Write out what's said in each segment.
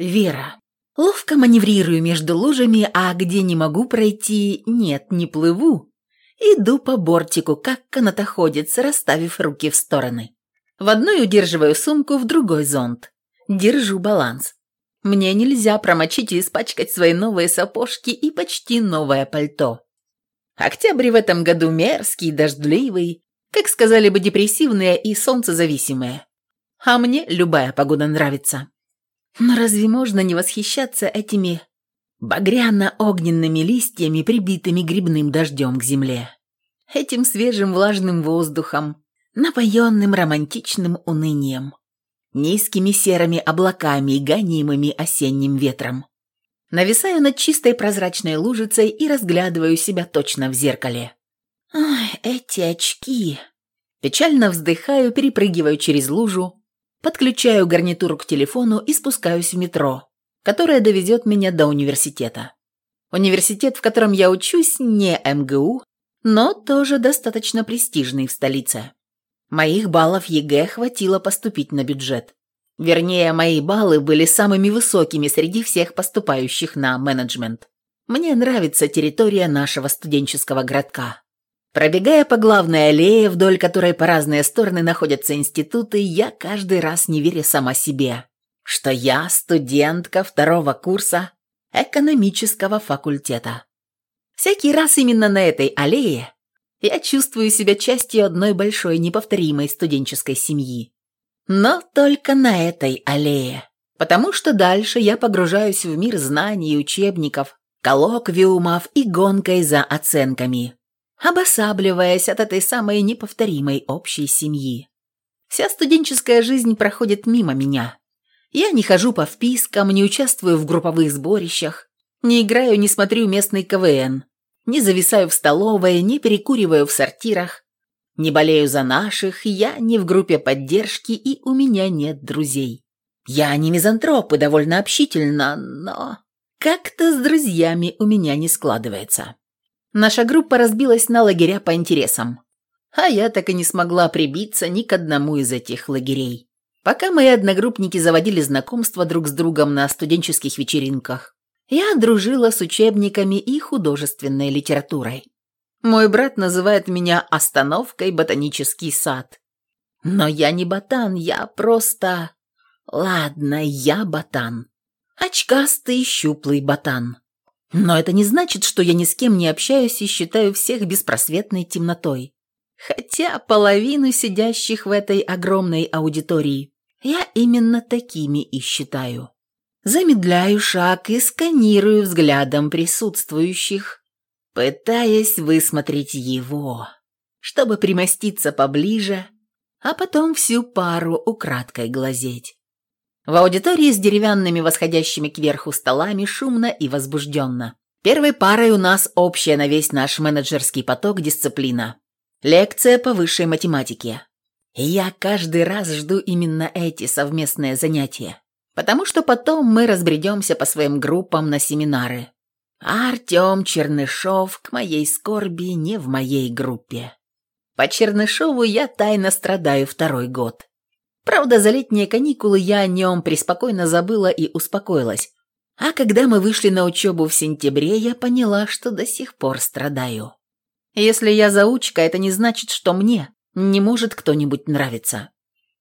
Вера. Ловко маневрирую между лужами, а где не могу пройти, нет, не плыву. Иду по бортику, как канатоходец, расставив руки в стороны. В одной удерживаю сумку, в другой зонт. Держу баланс. Мне нельзя промочить и испачкать свои новые сапожки и почти новое пальто. Октябрь в этом году мерзкий, дождливый, как сказали бы депрессивные и солнцезависимые. А мне любая погода нравится. Но разве можно не восхищаться этими багряно-огненными листьями, прибитыми грибным дождем к земле? Этим свежим влажным воздухом, напоенным романтичным унынием, низкими серыми облаками, гонимыми осенним ветром. Нависаю над чистой прозрачной лужицей и разглядываю себя точно в зеркале. Ай, эти очки. Печально вздыхаю, перепрыгиваю через лужу, подключаю гарнитуру к телефону и спускаюсь в метро, которое довезет меня до университета. Университет, в котором я учусь, не МГУ, но тоже достаточно престижный в столице. Моих баллов ЕГЭ хватило поступить на бюджет. Вернее, мои баллы были самыми высокими среди всех поступающих на менеджмент. Мне нравится территория нашего студенческого городка. Пробегая по главной аллее, вдоль которой по разные стороны находятся институты, я каждый раз не верю сама себе, что я студентка второго курса экономического факультета. Всякий раз именно на этой аллее я чувствую себя частью одной большой неповторимой студенческой семьи. Но только на этой аллее. Потому что дальше я погружаюсь в мир знаний, учебников, коллоквиумов и гонкой за оценками, обосабливаясь от этой самой неповторимой общей семьи. Вся студенческая жизнь проходит мимо меня. Я не хожу по впискам, не участвую в групповых сборищах, не играю, не смотрю местный КВН, не зависаю в столовой, не перекуриваю в сортирах, не болею за наших, я не в группе поддержки и у меня нет друзей. Я не мизантроп и довольно общительна, но как-то с друзьями у меня не складывается. Наша группа разбилась на лагеря по интересам, а я так и не смогла прибиться ни к одному из этих лагерей. Пока мои одногруппники заводили знакомства друг с другом на студенческих вечеринках, я дружила с учебниками и художественной литературой. Мой брат называет меня остановкой ботанический сад. Но я не ботан, я просто... Ладно, я ботан. Очкастый, щуплый ботан. Но это не значит, что я ни с кем не общаюсь и считаю всех беспросветной темнотой. Хотя половину сидящих в этой огромной аудитории я именно такими и считаю. Замедляю шаг и сканирую взглядом присутствующих, пытаясь высмотреть его, чтобы примоститься поближе, а потом всю пару украдкой глазеть. В аудитории с деревянными восходящими кверху столами шумно и возбужденно. Первой парой у нас общая на весь наш менеджерский поток дисциплина. Лекция по высшей математике. И я каждый раз жду именно эти совместные занятия, потому что потом мы разбредемся по своим группам на семинары. А Артем Чернышов к моей скорби не в моей группе. По Чернышову я тайно страдаю второй год. Правда, за летние каникулы я о нем преспокойно забыла и успокоилась. А когда мы вышли на учебу в сентябре, я поняла, что до сих пор страдаю. Если я заучка, это не значит, что мне не может кто-нибудь нравиться.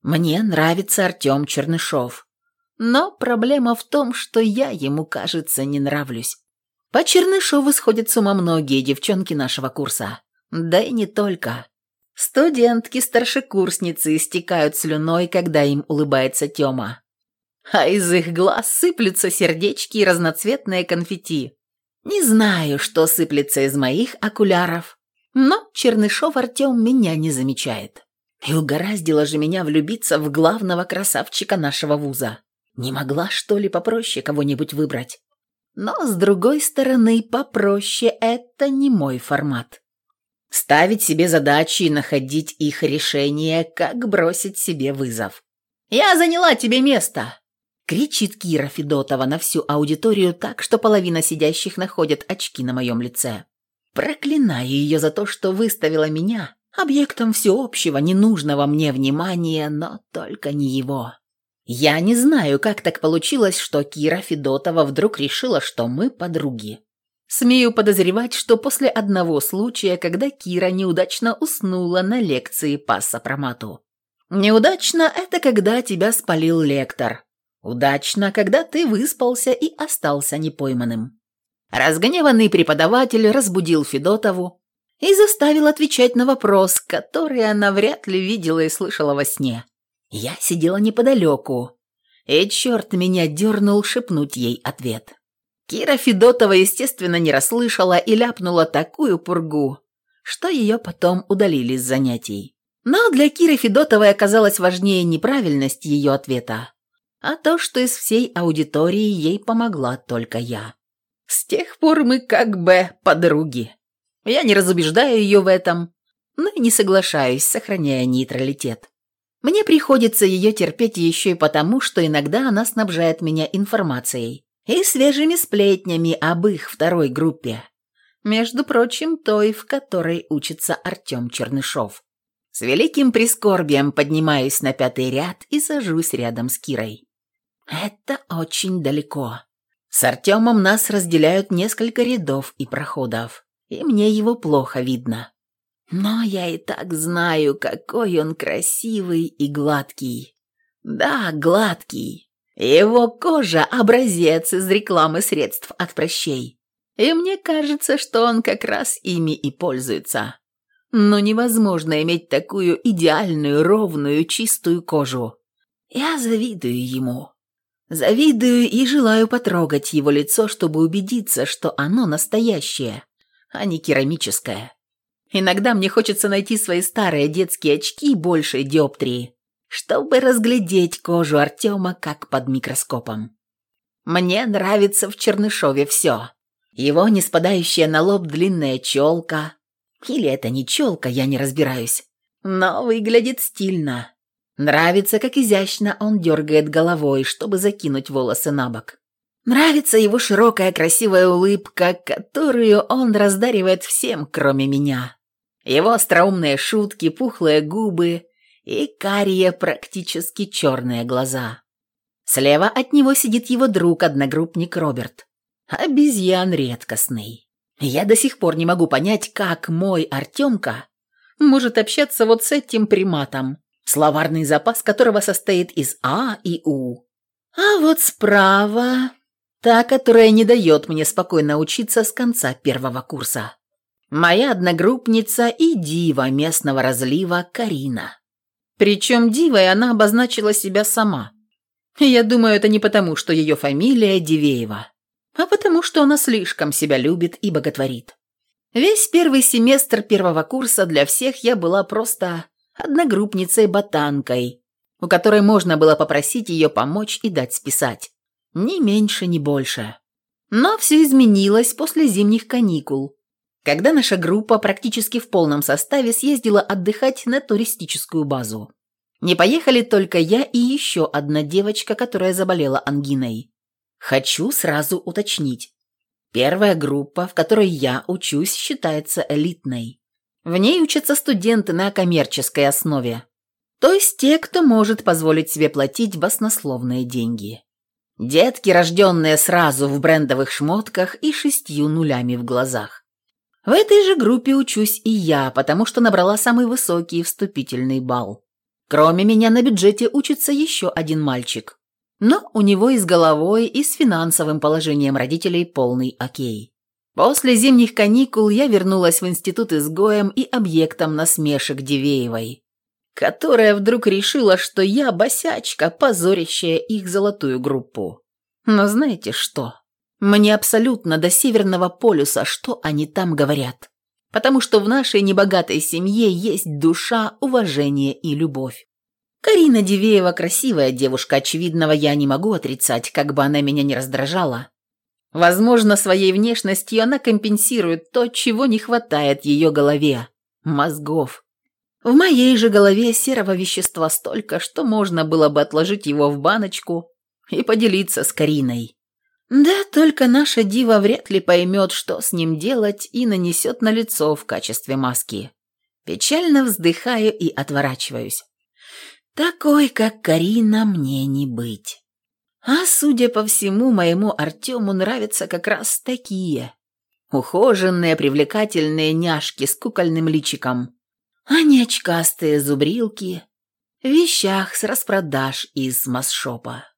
Мне нравится Артем Чернышов. Но проблема в том, что я ему, кажется, не нравлюсь. По Чернышову сходят с ума многие девчонки нашего курса. Да и не только. Студентки-старшекурсницы истекают слюной, когда им улыбается Тёма. А из их глаз сыплются сердечки и разноцветные конфетти. Не знаю, что сыплется из моих окуляров, но Чернышов Артем меня не замечает. И угораздило же меня влюбиться в главного красавчика нашего вуза. Не могла, что ли, попроще кого-нибудь выбрать? Но, с другой стороны, попроще это не мой формат. Ставить себе задачи и находить их решение, как бросить себе вызов. «Я заняла тебе место!» кричит Кира Федотова на всю аудиторию так, что половина сидящих находят очки на моем лице. Проклинаю ее за то, что выставила меня объектом всеобщего, ненужного мне внимания, но только не его. Я не знаю, как так получилось, что Кира Федотова вдруг решила, что мы подруги. Смею подозревать, что после одного случая, когда Кира неудачно уснула на лекции по сопромату. Неудачно – это когда тебя спалил лектор. Удачно, когда ты выспался и остался непойманным. Разгневанный преподаватель разбудил Федотову и заставил отвечать на вопрос, который она вряд ли видела и слышала во сне. Я сидела неподалеку, и черт меня дернул шепнуть ей ответ. Кира Федотова, естественно, не расслышала и ляпнула такую пургу, что ее потом удалили с занятий. Но для Киры Федотовой оказалось важнее неправильность ее ответа, а то, что из всей аудитории ей помогла только я. С тех пор мы как бы подруги. Я не разубеждаю ее в этом, но и не соглашаюсь, сохраняя нейтралитет. Мне приходится ее терпеть еще и потому, что иногда она снабжает меня информацией и свежими сплетнями об их второй группе. Между прочим, той, в которой учится Артем Чернышов. С великим прискорбием поднимаюсь на пятый ряд и сажусь рядом с Кирой. Это очень далеко. С Артемом нас разделяют несколько рядов и проходов, и мне его плохо видно. Но я и так знаю, какой он красивый и гладкий. Да, гладкий. Его кожа – образец из рекламы средств от прыщей. И мне кажется, что он как раз ими и пользуется. Но невозможно иметь такую идеальную, ровную, чистую кожу. Я завидую ему. Завидую и желаю потрогать его лицо, чтобы убедиться, что оно настоящее, а не керамическое. Иногда мне хочется найти свои старые детские очки большей диоптрии, чтобы разглядеть кожу Артема как под микроскопом. Мне нравится в Чернышове все. Его не спадающая на лоб длинная челка. Или это не челка, я не разбираюсь. Но выглядит стильно. Нравится, как изящно он дергает головой, чтобы закинуть волосы на бок. Нравится его широкая красивая улыбка, которую он раздаривает всем, кроме меня. Его остроумные шутки, пухлые губы и карие практически черные глаза. Слева от него сидит его друг-одногруппник Роберт. Обезьян редкостный. Я до сих пор не могу понять, как мой Артемка может общаться вот с этим приматом, словарный запас которого состоит из А и У. А вот справа та, которая не дает мне спокойно учиться с конца первого курса. Моя одногруппница и дива местного разлива Карина. Причем дивой она обозначила себя сама. Я думаю, это не потому, что ее фамилия Дивеева, а потому, что она слишком себя любит и боготворит. Весь первый семестр первого курса для всех я была просто одногруппницей-ботанкой, у которой можно было попросить ее помочь и дать списать. Ни меньше, ни больше. Но все изменилось после зимних каникул, когда наша группа практически в полном составе съездила отдыхать на туристическую базу. Не поехали только я и еще одна девочка, которая заболела ангиной. Хочу сразу уточнить. Первая группа, в которой я учусь, считается элитной. В ней учатся студенты на коммерческой основе, то есть те, кто может позволить себе платить баснословные деньги. Детки, рожденные сразу в брендовых шмотках и шестью нулями в глазах. В этой же группе учусь и я, потому что набрала самый высокий вступительный балл. Кроме меня на бюджете учится еще один мальчик. Но у него и с головой, и с финансовым положением родителей полный окей. После зимних каникул я вернулась в институт изгоем и объектом насмешек Дивеевой, которая вдруг решила, что я босячка, позорящая их золотую группу. Но знаете что? Мне абсолютно до Северного полюса, что они там говорят. Потому что в нашей небогатой семье есть душа, уважение и любовь. Карина Дивеева красивая девушка, очевидного я не могу отрицать, как бы она меня не раздражала. Возможно, своей внешностью она компенсирует то, чего не хватает ее голове – мозгов. В моей же голове серого вещества столько, что можно было бы отложить его в баночку и поделиться с Кариной. Да, только наша дива вряд ли поймет, что с ним делать, и нанесет на лицо в качестве маски. Печально вздыхаю и отворачиваюсь. Такой, как Карина, мне не быть. А судя по всему, моему Артему нравятся как раз такие. Ухоженные, привлекательные няшки с кукольным личиком, а не очкастые зубрилки в вещах с распродаж из масшопа.